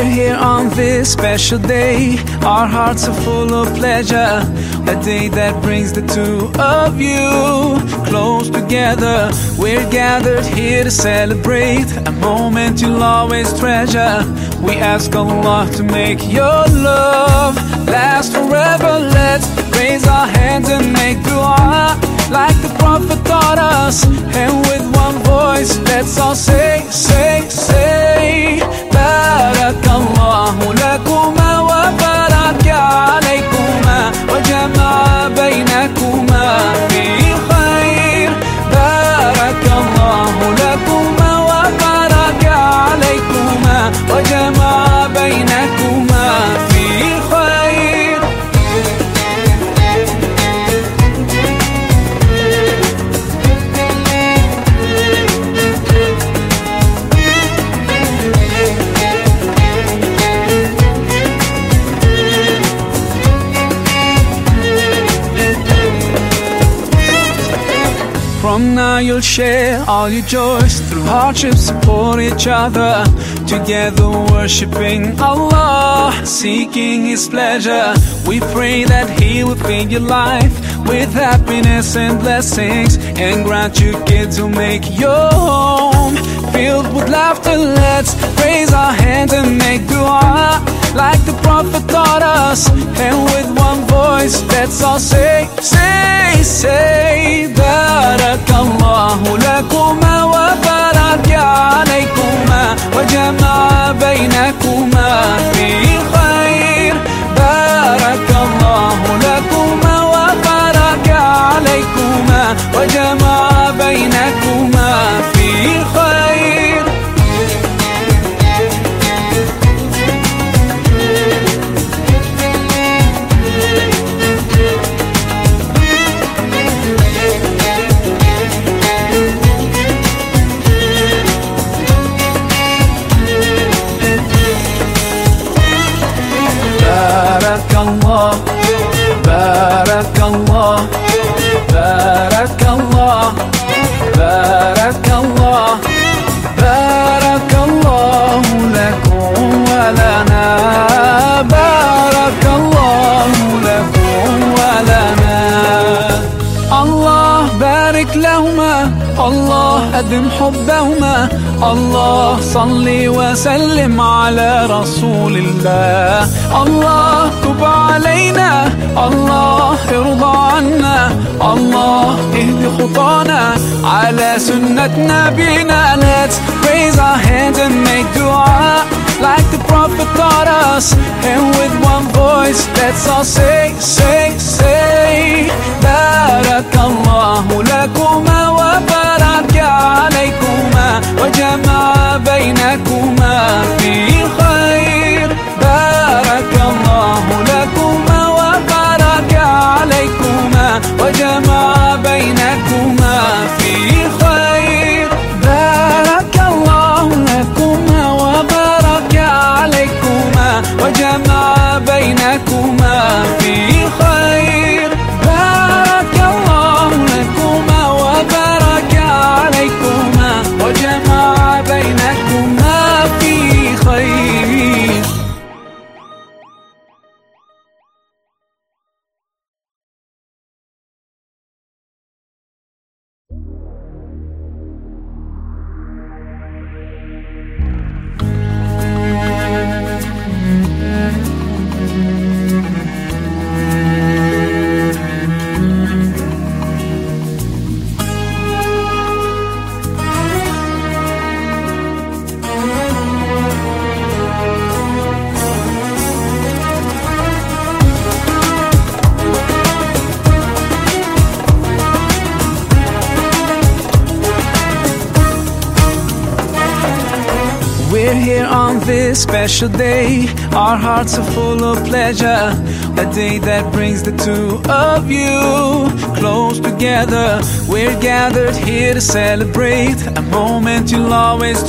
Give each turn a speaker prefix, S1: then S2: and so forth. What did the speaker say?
S1: here on this special day. Our hearts are full of pleasure. A day that brings the two of you close together. We're gathered here to celebrate a moment you'll always treasure. We ask Allah to make your love From now you'll share all your joys Through hardship support each other Together worshipping Allah Seeking His pleasure. We pray that He will fill your life With happiness and blessings And grant you kids who make your home Filled with laughter. Let's raise our hands and make dua Like the Prophet taught us And with one voice Let's all say, say, say حولكما وبارك عليكما وجمع 刚 أدم حبهما الله صل وسلم على رسول الله الله تب علينا الله ارضى عنا الله اهد خطانا على سنة نبينا Let's raise our hands and make dua like the Prophet taught us And with one voice let's all say, say جمع بينكما في خير. بارك الله لكما وبارك عليكما وجمع بينكما here on this special day. Our hearts are full of pleasure. A day that brings the two of you close together. We're gathered here to celebrate a moment you'll always.